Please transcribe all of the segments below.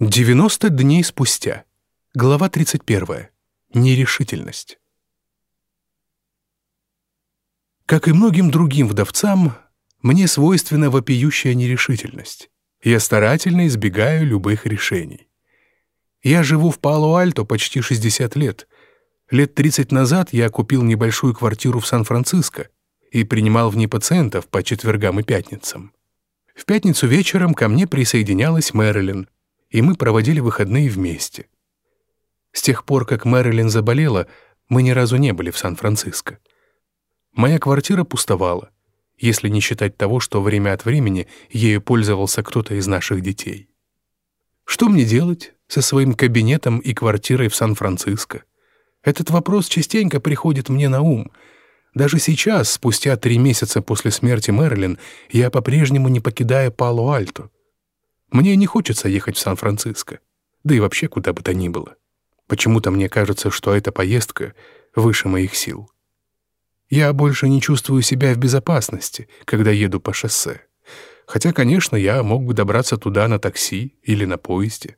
90 дней спустя. Глава 31. Нерешительность. Как и многим другим вдовцам, мне свойственна вопиющая нерешительность. Я старательно избегаю любых решений. Я живу в Пало-Альто почти 60 лет. Лет 30 назад я купил небольшую квартиру в Сан-Франциско и принимал в ней пациентов по четвергам и пятницам. В пятницу вечером ко мне присоединялась Мэрилин — и мы проводили выходные вместе. С тех пор, как Мэрилин заболела, мы ни разу не были в Сан-Франциско. Моя квартира пустовала, если не считать того, что время от времени ею пользовался кто-то из наших детей. Что мне делать со своим кабинетом и квартирой в Сан-Франциско? Этот вопрос частенько приходит мне на ум. Даже сейчас, спустя три месяца после смерти Мэрилин, я по-прежнему не покидаю Пало-Альто. Мне не хочется ехать в Сан-Франциско, да и вообще куда бы то ни было. Почему-то мне кажется, что эта поездка выше моих сил. Я больше не чувствую себя в безопасности, когда еду по шоссе. Хотя, конечно, я мог бы добраться туда на такси или на поезде.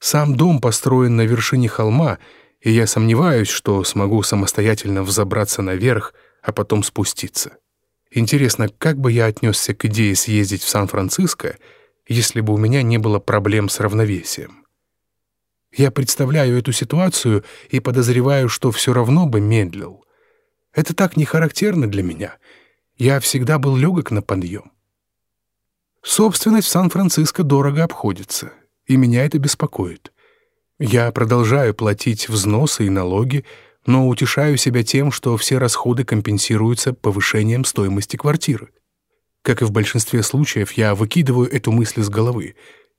Сам дом построен на вершине холма, и я сомневаюсь, что смогу самостоятельно взобраться наверх, а потом спуститься. Интересно, как бы я отнесся к идее съездить в Сан-Франциско, если бы у меня не было проблем с равновесием. Я представляю эту ситуацию и подозреваю, что все равно бы медлил. Это так не характерно для меня. Я всегда был легок на подъем. Собственность в Сан-Франциско дорого обходится, и меня это беспокоит. Я продолжаю платить взносы и налоги, но утешаю себя тем, что все расходы компенсируются повышением стоимости квартиры. Как и в большинстве случаев, я выкидываю эту мысль из головы.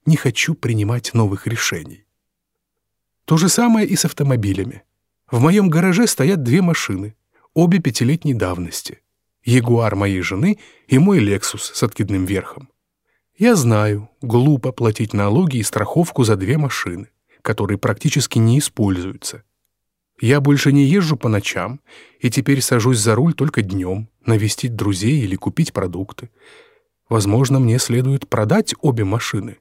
Не хочу принимать новых решений. То же самое и с автомобилями. В моем гараже стоят две машины, обе пятилетней давности. Ягуар моей жены и мой Лексус с откидным верхом. Я знаю, глупо платить налоги и страховку за две машины, которые практически не используются. Я больше не езжу по ночам и теперь сажусь за руль только днем, навестить друзей или купить продукты. Возможно, мне следует продать обе машины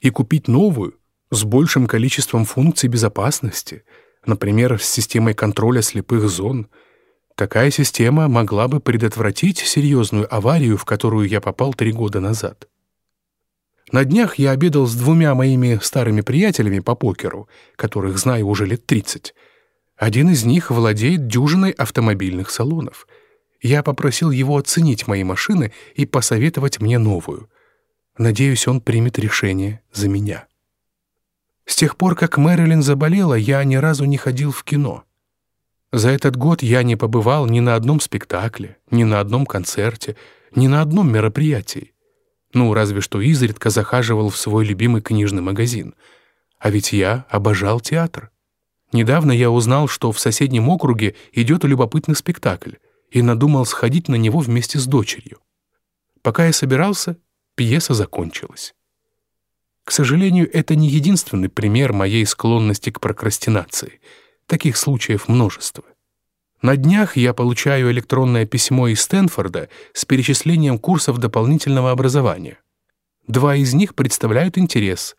и купить новую с большим количеством функций безопасности, например, с системой контроля слепых зон. Такая система могла бы предотвратить серьезную аварию, в которую я попал три года назад. На днях я обедал с двумя моими старыми приятелями по покеру, которых знаю уже лет 30. Один из них владеет дюжиной автомобильных салонов — я попросил его оценить мои машины и посоветовать мне новую. Надеюсь, он примет решение за меня. С тех пор, как Мэрилин заболела, я ни разу не ходил в кино. За этот год я не побывал ни на одном спектакле, ни на одном концерте, ни на одном мероприятии. Ну, разве что изредка захаживал в свой любимый книжный магазин. А ведь я обожал театр. Недавно я узнал, что в соседнем округе идет любопытный спектакль и надумал сходить на него вместе с дочерью. Пока я собирался, пьеса закончилась. К сожалению, это не единственный пример моей склонности к прокрастинации. Таких случаев множество. На днях я получаю электронное письмо из Стэнфорда с перечислением курсов дополнительного образования. Два из них представляют интерес.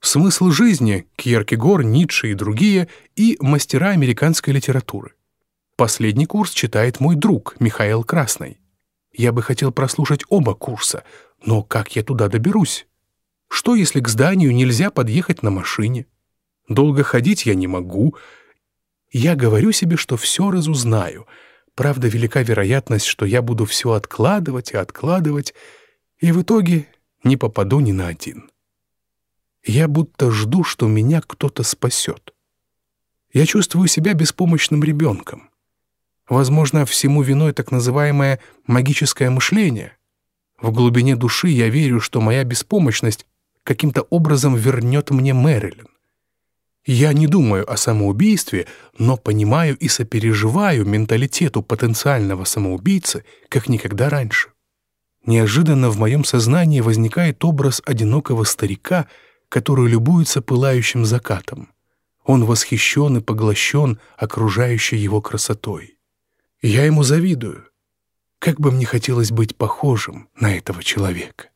Смысл жизни, Кьеркегор, Ницше и другие, и мастера американской литературы. Последний курс читает мой друг Михаил Красный. Я бы хотел прослушать оба курса, но как я туда доберусь? Что, если к зданию нельзя подъехать на машине? Долго ходить я не могу. Я говорю себе, что все разузнаю. Правда, велика вероятность, что я буду все откладывать и откладывать, и в итоге не попаду ни на один. Я будто жду, что меня кто-то спасет. Я чувствую себя беспомощным ребенком. Возможно, всему виной так называемое магическое мышление. В глубине души я верю, что моя беспомощность каким-то образом вернет мне Мэрилин. Я не думаю о самоубийстве, но понимаю и сопереживаю менталитету потенциального самоубийцы, как никогда раньше. Неожиданно в моем сознании возникает образ одинокого старика, который любуется пылающим закатом. Он восхищен и поглощен окружающей его красотой. Я ему завидую. Как бы мне хотелось быть похожим на этого человека.